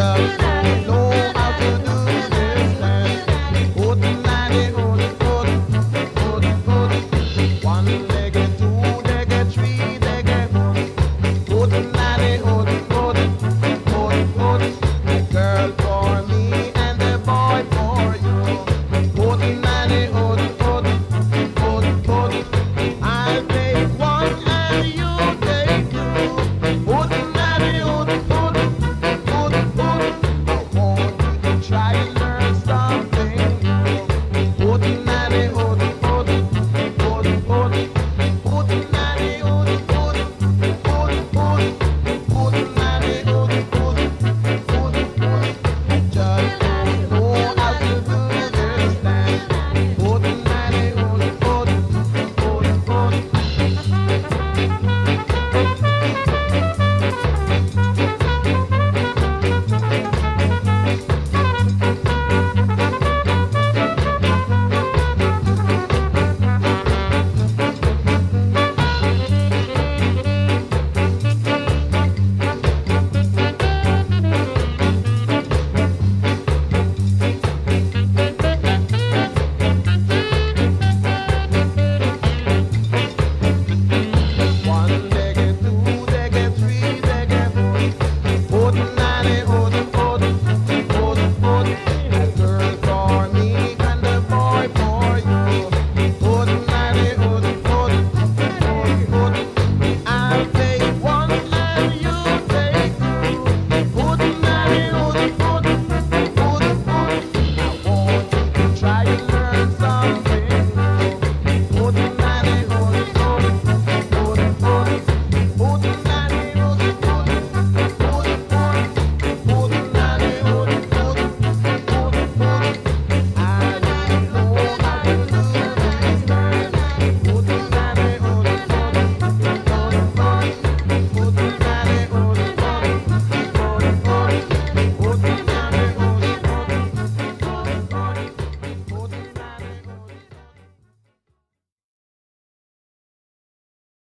Yeah.